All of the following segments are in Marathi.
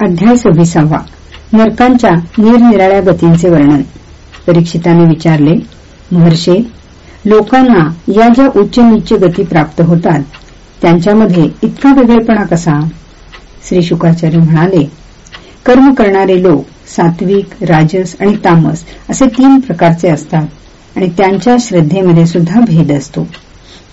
अध्याय सव्वीसावा. नरकांच्या निरनिराळ्या गतींचे वर्णन. परीक्षिताने विचारले महर्षे लोकांना या ज्या उच्च नीच गती प्राप्त होतात त्यांच्यामध्ये इतका वेगळेपणा कसा? श्री शुकाचार्य म्हणाले कर्म करणारे लोक सात्विक राजस आणि तामस असे तीन प्रकारचे असतात आणि त्यांच्या श्रद्धेमध्ये सुद्धा भेद असतो.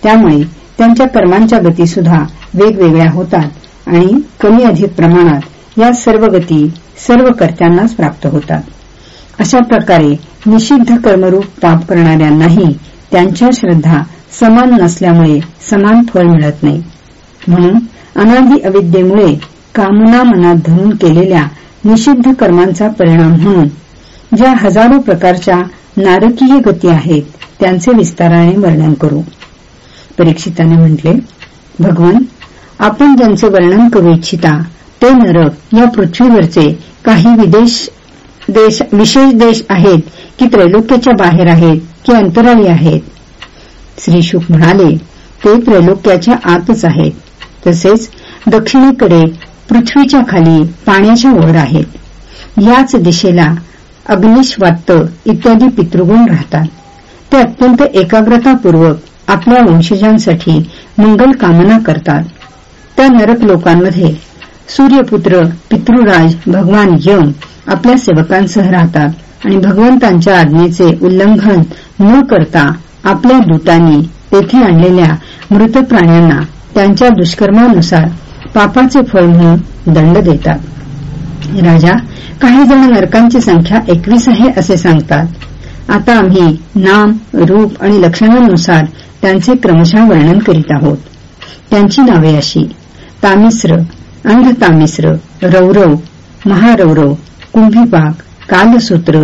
त्यामुळे त्यांच्या कर्मांच्या गती सुद्धा वेगवेगळ्या होतात आणि कमी अधिक प्रमाणात या सर्व गती सर्व कर्त्यांनाच प्राप्त होतात. अशा प्रकारे निषिद्ध कर्मरूप पाप करणाऱ्यांनाही त्यांच्या श्रद्धा समान नसल्यामुळे समान फळ मिळत नाही. म्हणून अनादी अविद्येमुळे कामना मनात धरून केलेल्या निषिद्ध कर्मांचा परिणाम म्हणून ज्या हजारो प्रकारच्या नारकीय गती आहेत त्यांचे विस्ताराने वर्णन करू. परीक्षिताने म्हटले भगवान आपण ज्यांचे वर्णन करू इच्छिता ते नरक या पृथ्वीवरचे काही विदेश देश विशेष देश आहेत की त्रैलोक्याच्या बाहेर आहेत की अंतराळी आहेत. श्री शुक म्हणाले ते त्रैलोक्याच्या आतच आहेत. तसेच दक्षिणेकडे पृथ्वीच्या खाली पाण्याच्या वर आहेत. याच दिशेला अग्निश्वात्त इत्यादी पितृगुण राहतात. ते अत्यंत एकाग्रतापूर्वक आपल्या वंशजांसाठी मंगल कामना करतात. त्या नरक लोकांमध्ये सूर्यपुत्र पितृराज भगवान यम आपल्या सेवकांसह राहतात आणि भगवंतांच्या आज्ञेचे उल्लंघन न करता आपल्या दूतांनी तेथे आणलेल्या मृत प्राण्यांना त्यांच्या दुष्कर्मानुसार पापाचे फळ म्हणून दंड देतात. राजा काही जण नरकांची संख्या एकवीस आहे असे सांगतात. आता आम्ही नाम रूप आणि लक्षणांनुसार त्यांचे क्रमशः वर्णन करीत आहोत. त्यांची नावे अशी तामिस्र अंधतामिश्र रौरव महारौरव कुंभीपाक कालसूत्र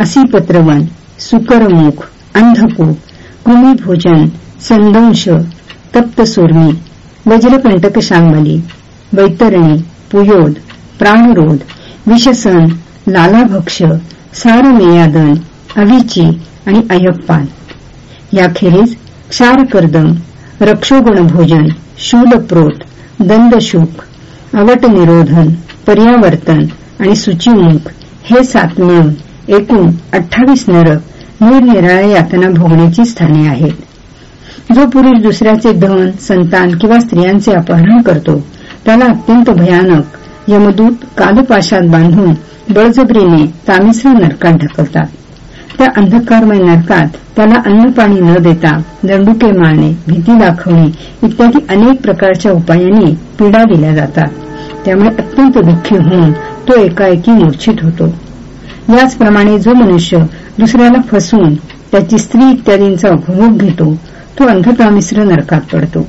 असीपत्रवन सुकरमुख अंधकूप कृमीभोजन संदंश तप्तसुर्मी वज्रकंटक शांगली वैतरणी पुयोद प्राणरोध विषसन लालाभक्ष सारमेयादन अविची आणि अयप्पान. याखेरीज क्षारकर्दम रक्षोगुणभोजन शूलप्रोत दंदशुक अवटनिरोधन पर्यावर्तन आणि सुचिमुख हे सात मिळून एकूण अठ्ठावीस नरक निरनिराळ्या यातना भोगण्याची स्थाने आहेत. जो पुरुष दुसऱ्याचे धन संतान किंवा स्त्रियांचे अपहरण करतो त्याला अत्यंत भयानक यमदूत कालपाशात बांधून बळजबरीने तामिश्र नरकात ढकलतात. त्या अंधकारमय नरकात त्याला अन्नपाणी न देता दंडुके मारणे भीती दाखवणे इत्यादी अनेक प्रकारच्या उपायांनी पीडा दिल्या जातात. त्यामुळे अत्यंत दुःखी होऊन तो एकाएकी मूर्छित होतो. याचप्रमाणे जो मनुष्य दुसऱ्याला फसवून त्याची स्त्री इत्यादींचा उपभोग घेतो तो अंधतामिश्र नरकात पडतो.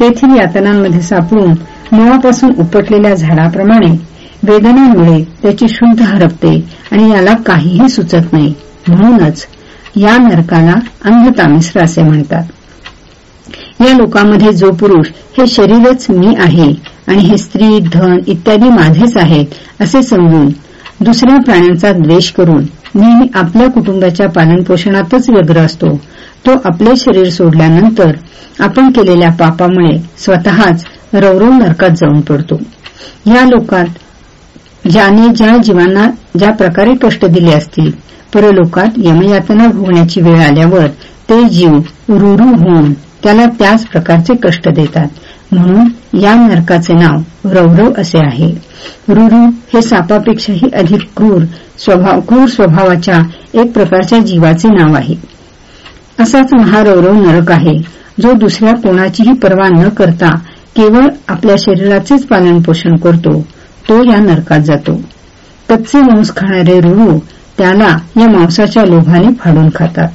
तेथील यातनांमध्ये सापडून मुळापासून उपटलेल्या झाडाप्रमाणे वेदनांमुळे त्याची शुद्ध हरपते आणि याला काहीही सुचत नाही. म्हणूनच या नरकाला अंधतामिश्र असे म्हणतात. या लोकांमध्ये जो पुरुष हे शरीरच मी आहे आणि हे स्त्री धन इत्यादी माझेच आहेत असे समजून दुसऱ्या प्राण्यांचा द्वेष करून नेहमी आपल्या कुटुंबाच्या पालनपोषणातच व्यग्र असतो. तो आपले शरीर सोडल्यानंतर आपण केलेल्या पापामुळे स्वतःच रवरव नरकात जाऊन पडतो. या लोकात ज्याने ज्या जीवांना ज्या प्रकारे कष्ट दिले असतील परलोकात यमयातना भोगण्याची वेळ आल्यावर ते जीव रुरू होऊन त्याला त्याच प्रकारचे कष्ट देतात. म्हणून या नरकाचे नाव रौरव असे आहे. रुरू हे सापापेक्षाही अधिक क्रूर स्वभाव क्रूर स्वभावाच्या एक प्रकारच्या जीवाचे नाव आहे. असाच महारौरव नरक आहे जो दुसऱ्या कोणाचीही पर्वा न करता केवळ आपल्या शरीराचेच पालन पोषण करतो तो या नरकात जातो. कच्चे मांस खाणारे रुरू त्याला या मांसाच्या लोभाने फाडून खातात.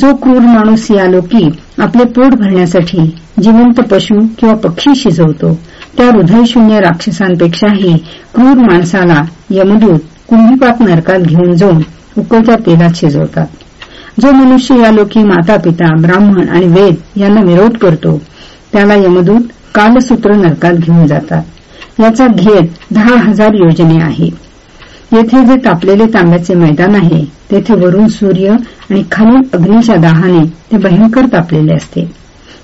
जो क्रूर माणूस या लोकी आपले पोट भरण्यासाठी जिवंत पशु किंवा पक्षी शिजवतो त्या हृदयशून्य राक्षसांपेक्षाही क्रूर माणसाला यमदूत कुंभीपाक नरकात घेऊन जाऊन उकळत्या तेलात शिजवतात. जो मनुष्य या लोकी माता पिता ब्राह्मण आणि वेद यांना विरोध करतो त्याला यमदूत कालसूत्र नरकात घेऊन जातात. याचा घेत दहा हजार योजने आहे. येथे जे तापलेले तांब्याचे मैदान आहे तेथे वरून सूर्य आणि खालून अग्नीच्या दाहाने ते भयंकर तापलेले असते.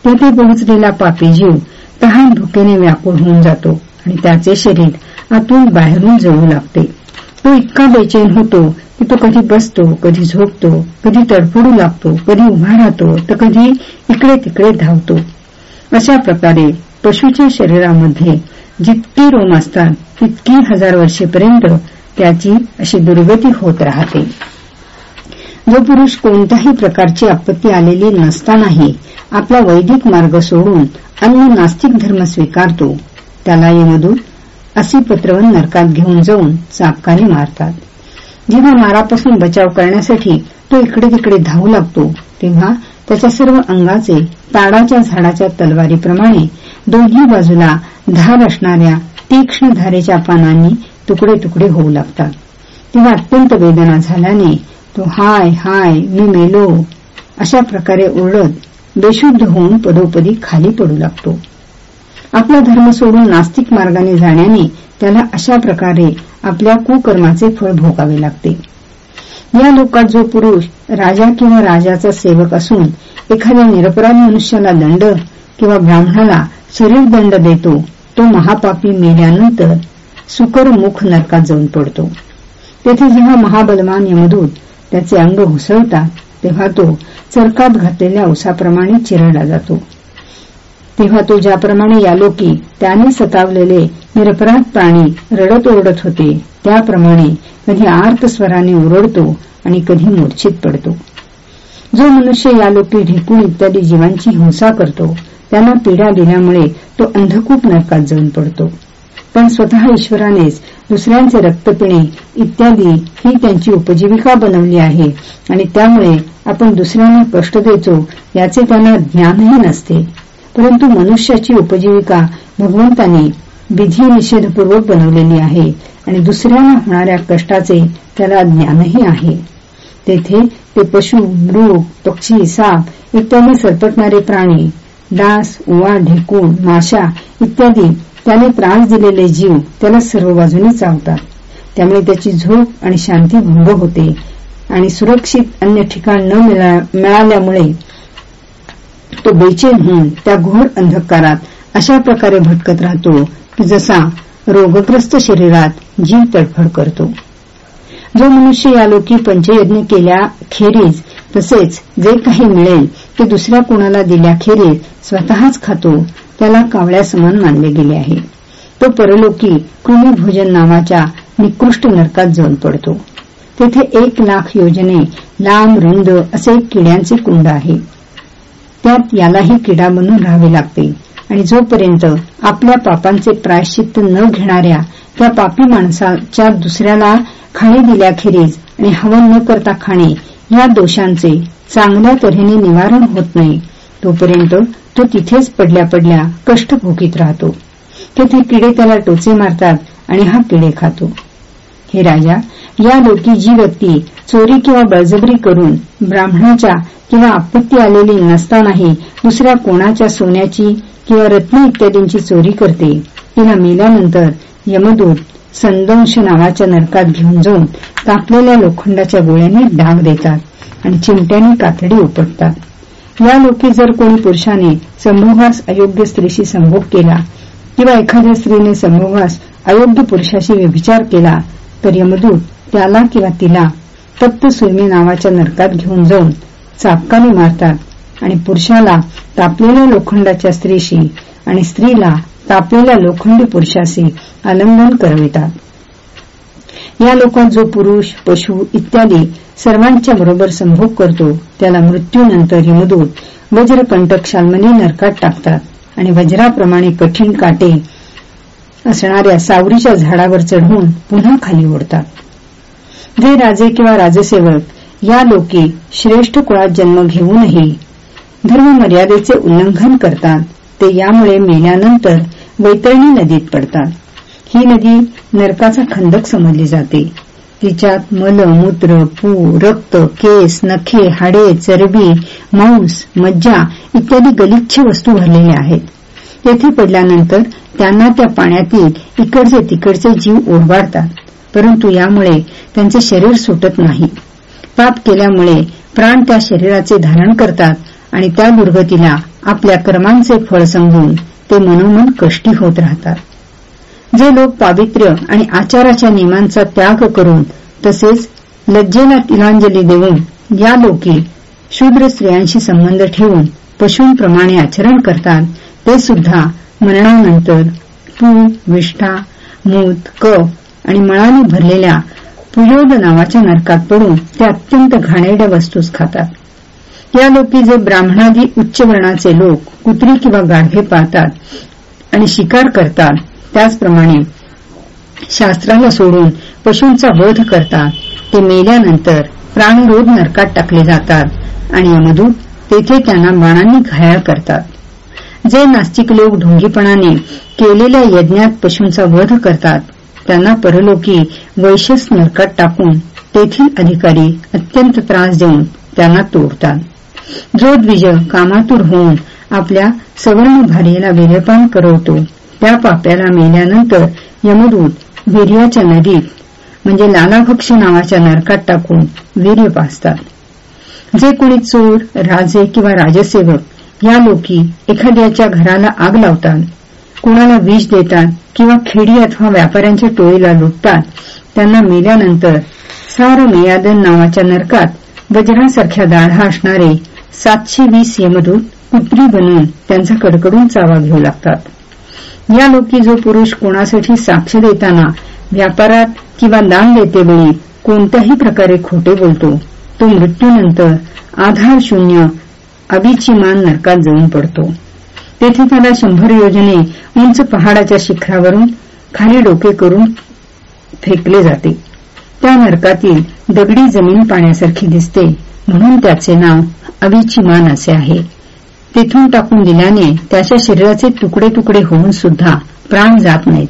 तेथे पोहोचलेला पापी जीव तहान धुकेने व्याकुळ होऊन जातो आणि त्याचे शरीर आतून बाहेरून जळू लागते. तो इतका बेचैन होतो की तो कधी बसतो कधी झोपतो कधी तडफडू लागतो कधी उभा राहतो तर कधी इकडे तिकडे धावतो. अशा प्रकारे पशूच्या शरीरामध्ये जितकी रोम असतात तितकी हजार वर्षेपर्यंत त्याची अशी दुर्गती होत राहते. जो पुरुष कोणत्याही प्रकारची आपत्ती आलेली नसतानाही आपला वैदिक मार्ग सोडून अन्य नास्तिक धर्म स्वीकारतो त्याला यमदूत असे पत्रवन नरकात घेऊन जाऊन चापकाने मारतात. जेव्हा मारापासून बचाव करण्यासाठी तो इकडे तिकडे धावू लागतो तेव्हा त्याच्या सर्व अंगाचे ताडाच्या झाडाच्या तलवारीप्रमाणे दोन्ही बाजूला धार असणाऱ्या तीक्ष्ण धारेच्या पानांनी तुकडे तुकडे होऊ लागतात. तेव्हा अत्यंत वेदना झाल्याने तो हाय हाय मी मेलो. अशा प्रकारे ओरडत बेशुद्ध होऊन पदोपदी खाली पडू लागतो. आपला धर्म सोडून नास्तिक मार्गाने जाण्याने त्याला अशा प्रकारे आपल्या कुकर्माचे फळ भोगावे लागते. या लोकात जो पुरुष राजा किंवा राजाचा सेवक असून एखाद्या निरपराध मनुष्याला दंड किंवा ब्राह्मणाला शरीर दंड देतो तो महापापी मेल्यानंतर सुकर मुख नरकात जाऊन पडतो. तेथे जेव्हा महाबलवान यमदूत त्याचे अंग घुसळतात तेव्हा तो चरकात घातलेल्या उसाप्रमाणे चिरडला जातो. तेव्हा तो ज्याप्रमाणे यालोकी त्याने सतावलेले निरपराध प्राणी रडत ओरडत होते त्याप्रमाणे कधी आर्त स्वराने ओरडतो आणि कधी मूर्छित पडतो. जो मनुष्य यालोकी ढेकून इत्यादी जीवांची हिंसा करतो त्यांना पीडा दिल्यामुळे तो अंधकूप नरकात जाऊन पडतो. पण स्वतः ईश्वरानेच दुसऱ्यांचे रक्त पिणे इत्यादी ही त्यांची उपजीविका बनवली आहे. आणि त्यामुळे आपण दुसऱ्यांना कष्ट देतो याचे त्यांना ज्ञानही नसते. परंतु मनुष्याची उपजीविका भगवंताने विधी निषेधपूर्वक बनवलेली आहे आणि दुसऱ्यांना होणाऱ्या कष्टाचे त्याला ज्ञानही आहे. तेथे ते पशु मृग पक्षी साप इत्यादी सरपटणारे प्राणी डास उवा ढेकूण माशा इत्यादी त्याने त्रास दिलेले जीव त्याला सर्व बाजूने चावतात. त्यामुळे त्याची झोप आणि शांती भंग होते आणि सुरक्षित अन्य ठिकाण न मिळाल्यामुळे तो बेचैन होऊन त्या घोर अंधकारात अशा प्रकारे भटकत राहतो की जसा रोगग्रस्त शरीरात जीव तडफड करतो. जो मनुष्य यालोकी पंचयज्ञ केल्याखेरीज तसेच जे काही मिळेल ते दुसऱ्या कोणाला दिल्याखेरीज स्वतःच खातो त्याला कावळ्या समान मानले गेले आहे. तो परलोकी कृमीभोजन नावाच्या निकृष्ट नरकात जाऊन पडतो. तेथे एक लाख योजने लांब रुंद असे किड्यांचे कुंड आहे. त्यात यालाही किडा बनून राहावे लागते. आणि जोपर्यंत आपल्या पापांचे प्रायश्चित्त न घेणाऱ्या त्या पापी माणसाच्या दुसऱ्याला खाणे दिल्याखेरीज आणि हवन न करता खाणे या दोषांचे चांगल्या तऱ्हेने निवारण होत नाही तोपर्यंत तो तिथेच पडल्या पडल्या कष्ट भोगीत राहतो. तेथे किडे त्याला टोचे मारतात आणि हा किडे खातो. हे राजा या लोकी जी व्यक्ती चोरी किंवा बळजबरी करून ब्राह्मणाच्या किंवा आपत्ती आलेली नसतानाही दुसऱ्या कोणाच्या सोन्याची किंवा रत्न इत्यादींची चोरी करते तिला मेल्यानंतर यमदूत संदंश नावाच्या नरकात घेऊन जाऊन कापलेल्या लोखंडाच्या गोळ्याने डाग देतात आणि चिमट्याने कातडी उपटतात. या लोकी जर कोणी पुरुषाने संभोगास अयोग्य स्त्रीशी संभोग केला किंवा एखाद्या स्त्रीने संभोगास अयोग्य पुरुषाशी व्यभिचार केला तर यमदूत त्याला किंवा तिला तप्त सुरमे नावाच्या नरकात घेऊन जाऊन चापकाने मारतात आणि पुरुषाला तापलेल्या लोखंडाच्या स्त्रीशी आणि स्त्रीला तापलेल्या लोखंडी पुरुषाशी आलंबन करवितात. या लोकात जो पुरुष पशु इत्यादी सर्वांच्या बरोबर संभोग करतो त्याला मृत्यूनंतर हिमदूत वज्रकंटक शाल्मनी नरकात टाकतात आणि वज्राप्रमाणे कठीण काटे असणाऱ्या सावरीच्या झाडावर चढवून पुन्हा खाली ओढतात. जे राजे किंवा राजसेवक या लोकी श्रेष्ठ कुळात जन्म घेऊनही धर्म मर्यादेचे उल्लंघन करतात ते यामुळे मेल्यानंतर वैतरणी नदीत पडतात. ही नदी नरकाचा खंदक समजली जाते. तिच्यात मल मूत्र पू रक्त केस नखे हाडे चरबी मांस मज्जा इत्यादी गलिच्छ वस्तू भरलेल्या आहेत. तेथे पडल्यानंतर त्यांना त्या पाण्यातील इकडचे तिकडचे जीव ओरबाडतात परंतु यामुळे त्यांचे शरीर सुटत नाही. पाप केल्यामुळे प्राण त्या शरीराचे धारण करतात आणि त्या दुर्गतीला आपल्या कर्मांचे फळ समजून ते मनोमन कष्टी होत राहतात. जे लोक पावित्र्य आणि आचाराच्या नियमांचा त्याग करून तसेच लज्जेला तिलांजली देऊन या लोकी शूद्र स्त्रियांशी संबंध ठेवून पशूंप्रमाणे आचरण करतात ते सुद्धा मरणानंतर पू विष्ठा मूत कप आणि मळाने भरलेल्या पुयोद नावाच्या नरकात पडून ते अत्यंत घाणेरड्या वस्तूस खातात. या लोकी जे ब्राह्मणादी उच्च वर्णाचे लोक कुत्री किंवा गाढवे पाळतात आणि शिकार करतात त्याचप्रमाणे शास्त्राला सोडून पशूंचा वध करतात ते मेल्यानंतर प्राणरोध नरकात टाकले जातात आणि यमदूत तेथे त्यांना बाणांनी घायाळ करतात. जे नास्तिक लोक ढोंगीपणाने केलेल्या यज्ञात पशूंचा वध करतात त्यांना परलोकी वैशस नरकात टाकून तेथील अधिकारी अत्यंत त्रास देऊन त्यांना तोडतात. जो द्विज कामातूर होऊन आपल्या सवर्ण भार्येला वीर्यपान करवतो त्या पाप्याला मेल्यानंतर यमदूत वीर्याच्या नदीत म्हणजे लालाभक्ष नावाच्या नरकात टाकून वीर्य पाचतात जे कोणी चोर राजे किंवा राजसेवक या लोकी एखाद्याच्या घराला आग लावतात कुणाला विष देतात किंवा खेडी अथवा व्यापाऱ्यांच्या टोळीला लुटतात त्यांना मेल्यानंतर सार मेयादन नावाच्या नरकात वज्रासारख्या दाढा असणारे सातशे वीस यमदूत कुत्री बनून त्यांचा कडकडून चावा घेऊ लागतात. या लोकी जो पुरुष कोणासाठी साक्ष देताना व्यापारात किंवा दान देतेवेळी कोणत्याही प्रकारे खोटे बोलतो तो मृत्यूनंतर आधार शून्य अविचिमान नरकात जाऊन पडतो. तेथे त्याला शंभर योजने उंच पहाडाच्या शिखरावरून खाली डोके करून फेकले जाते. त्या नरकातील दगडी जमीन पाण्यासारखी दिसते म्हणून त्याचे नाव अविचिमान असे आहे. तिथून टाकून दिल्याने त्याच्या शरीराचे तुकडे तुकडे होऊन सुद्धा प्राण जात नाहीत.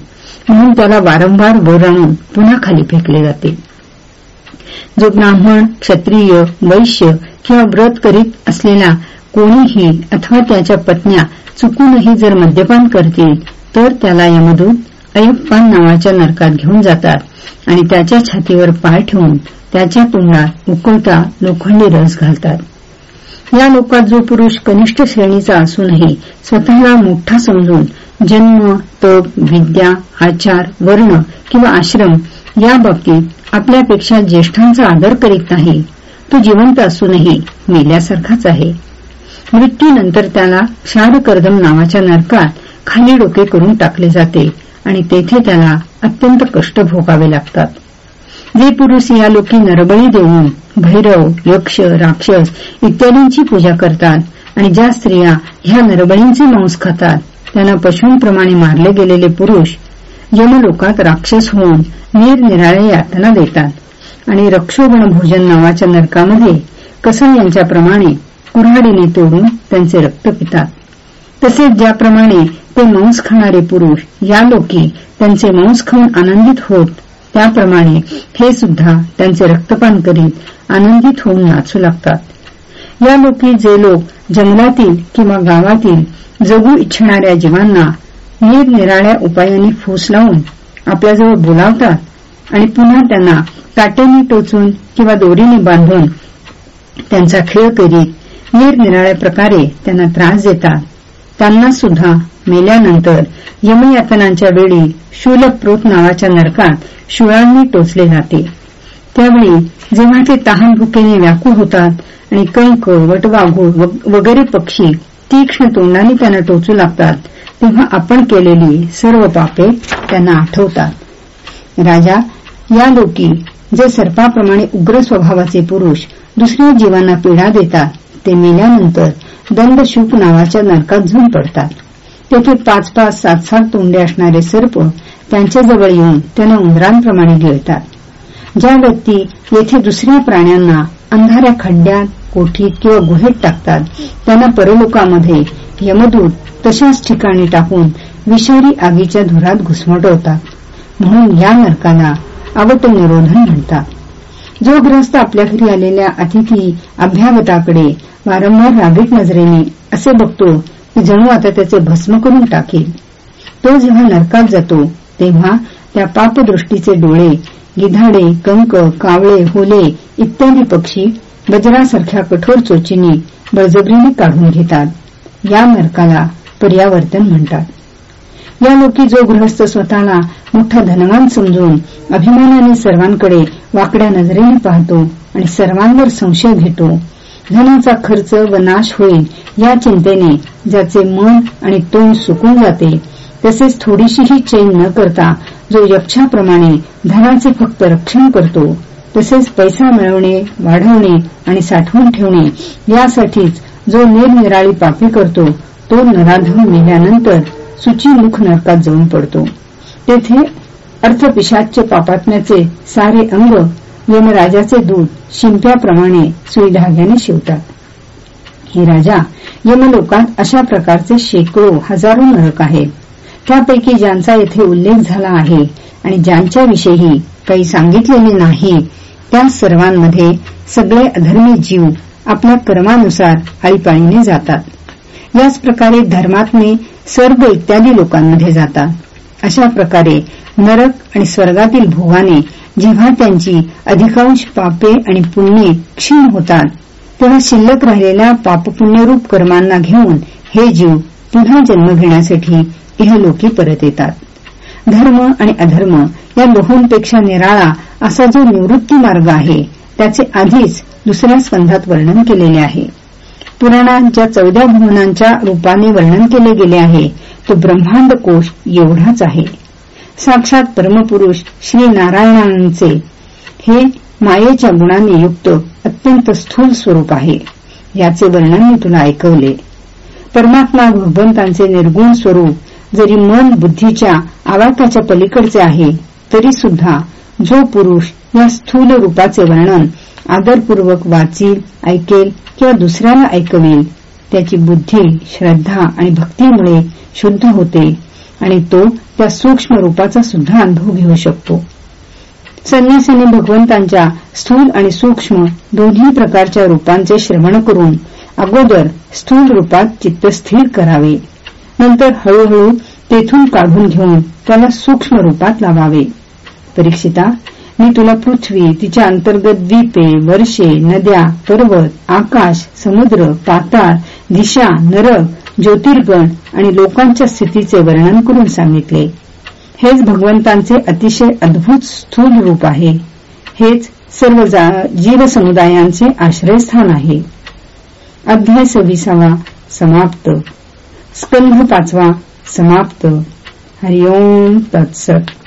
म्हणून त्याला वारंवार वर आणून पुन्हा खाली फेकले जाते. जो ब्राह्मण क्षत्रिय वैश्य किंवा व्रत करीत असलेला कोणीही अथवा त्याच्या पत्न्या चुकूनही जर मद्यपान करतील तर त्याला यमदूत अयप्पान नावाच्या नरकात घेऊन जातात आणि त्याच्या छातीवर पाय ठेवून त्याच्या तोंडात उकळता लोखंडी रस घालतात. या लोकात जो पुरुष कनिष्ठ श्रेणीचा असूनही स्वतःला मोठा समजून जन्म तप विद्या आचार वर्ण किंवा आश्रम या बाबतीत आपल्यापेक्षा ज्येष्ठांचा आदर करीत नाही. तो जिवंत असूनही मेल्यासारखाच आहे. मृत्यूनंतर त्याला क्षारकर्दम नावाच्या नरकात खाली डोके करून टाकले जाते आणि तेथे त्याला अत्यंत कष्ट भोगावे लागतात. जे पुरुष या लोकी नरबळी देऊन भैरव यक्ष राक्षस इत्यादींची पूजा करतात. आणि ज्या स्त्रिया ह्या नरबळींचे मांस खातात त्यांना पशूंप्रमाणे मारले गेलेले पुरुष यमलोकात राक्षस होऊन निरनिराळ्या यातना देतात. आणि रक्षोगण भोजन नावाच्या नरकामध्ये कसं यांच्याप्रमाणे कुऱ्हाडीने तोडून त्यांचे रक्त पितात. तसेच ज्याप्रमाणे ते मांस खाणारे पुरुष या लोकी त्यांचे मांस खाऊन आनंदित होत त्याप्रमाणे हे सुद्धा त्यांचे रक्तपान करीत आनंदित होऊन नाचू लागतात. या जे लोक जंगलातील किंवा गावातील जगू इच्छिणाऱ्या जीवांना निरनिराळ्या उपायांनी फूस लावून आपल्याजवळ बोलावतात आणि पुन्हा त्यांना काटेने टोचून किंवा दोरीने बांधून त्यांचा खेळ करीत निरनिराळ्या प्रकारे त्यांना त्रास देतात. त्यांना सुद्धा मेल्यानंतर यमयातनांच्या वेळी शूलप्रोत नावाच्या नरकात शुळांनी टोचले जाते. त्यावेळी जेव्हा ते तहान भुकेने व्याकुळ होतात आणि कंक वटवाघूळ वगैरे पक्षी तीक्ष्ण तोंडाने त्यांना टोचू लागतात तेव्हा आपण केलेली सर्व पापे त्यांना आठवतात. राजा या लोकी जे सर्पाप्रमाणे उग्र स्वभावाचे पुरुष दुसऱ्या जीवांना पीडा देतात ते मेल्यानंतर दंडशूक नावाच्या नरकात झूम पडतात तेथे पाच पाच सात सात तोंडे असणारे सर्प त्यांच्याजवळ येऊन त्यांना उंदरांप्रमाणे गिळतात. ज्या व्यक्ती येथे दुसऱ्या प्राण्यांना अंधाऱ्या खड्ड्यात कोठीत किंवा गुहेत टाकतात त्यांना परलोकामध्ये यमदूत तशाच ठिकाणी टाकून विषारी आगीच्या धुरात घुसमटवतात. म्हणून या नरकाला आवट निरोधन म्हणतात. जो ग्रस्त आपल्या घरी आलेल्या अतिथी अभ्यागताकडे वारंवार रागीट नजरेने असे बघतो की जणू आता त्याचे भस्म करून टाकेल तो जेव्हा नरकात जातो तेव्हा त्या पापदृष्टीचे डोळे गिधाडे कंक कावळे होले इत्यादी पक्षी वज्रासारख्या कठोर चोचीने बळजबरीने काढून घेतात. या नरकाला पर्यावर्तन म्हणतात. या लोकी जो गृहस्थ स्वतःला मोठा धनवान समजून अभिमानाने सर्वांकडे वाकड्या नजरेने पाहतो आणि सर्वांवर संशय घेतो धनाचा खर्च व नाश होईल या चिंतेने ज्याचे मन आणि तोंड सुकून जाते तसेच थोडीशीही चैन न करता जो यक्षाप्रमाणे धनाचे फक्त रक्षण करतो तसेच पैसा मिळवणे वाढवणे आणि साठवून ठेवणे यासाठीच जो निरनिराळी पापी करतो तो नराधम मेल्यानंतर सुचीमुख नरकात जाऊन पडतो. तेथे अर्थपिशाच्य पापात्म्याचे सारे अंग यमराजाचे दूध शिंप्याप्रमाणे सुईधाग्याने शिवतात. हे राजा यमलोकात अशा प्रकारचे शेकडो हजारो नरक आहेत. त्यापैकी ज्यांचा येथे उल्लेख झाला आहे आणि ज्यांच्याविषयी काही सांगितलेले नाही त्या सर्वांमध्ये सगळे अधर्मी जीव आपल्या कर्मानुसार आळीपाळीने जातात. याच प्रकारे धर्मात्मे स्वर्ग इत्यादी लोकांमध्ये जातात. अशा प्रकारे नरक आणि स्वर्गातील भोगाने जेव्हा त्यांची अधिकांश पापे आणि पुण्ये क्षीण होतात तेव्हा शिल्लक राहिलेल्या पापपुण्यरूप कर्मांना घेऊन हे जीव पुन्हा जन्म घेण्यासाठी इहलोकी परत येतात. धर्म आणि अधर्म या लोहोंपेक्षा निराळा असा जो निवृत्ती मार्ग आहे त्याचे आधीच दुसऱ्या स्कंधात वर्णन केलेले आहे. पुराणात ज्या चौदा भुवनांच्या रूपाने वर्णन केले गेले आहे तो ब्रह्मांड कोश एवढाच आहे. साक्षात परमपुरुष श्री नारायणांचे हे मायेच्या गुणाने युक्त अत्यंत स्थूल स्वरूप आहे. याचे वर्णन मी तुला ऐकवले. परमात्मा भगवंतांचे निर्गुण स्वरूप जरी मन बुद्धीच्या आवाकाच्या पलीकडचे आहे तरी सुद्धा जो पुरुष या स्थूल रूपाचे वर्णन आदरपूर्वक वाचील ऐकेल किंवा दुसऱ्याला ऐकवेल त्याची बुद्धी श्रद्धा आणि भक्तीमुळे शुद्ध होते. आणि तो त्या सूक्ष्म रूपाचा सुद्धा अनुभव घेऊ शकतो. संन्यासाने भगवंतांच्या स्थूल आणि सूक्ष्म दोन्ही प्रकारच्या रूपांचे श्रवण करून अगोदर स्थूल रूपात चित्त स्थिर करावे. नंतर हळूहळू तेथून काढून घेऊन त्याला सूक्ष्म रूपात लावावे. परीक्षिता मी तुला पृथ्वी तिच्या अंतर्गत द्वीपे वर्षे नद्या पर्वत आकाश समुद्र पाताळ दिशा नरक ज्योतिर्गण आणि लोकांच्या स्थितीचे वर्णन करून सांगितले. हेच भगवंतांचे अतिशय अद्भुत स्थूल रूप आहे. हेच सर्व जीवसमुदायांचे आश्रयस्थान आहे. अध्याय सव्वीसावा समाप्त. स्कंध पाचवा समाप्त. हरिओम तत्सत.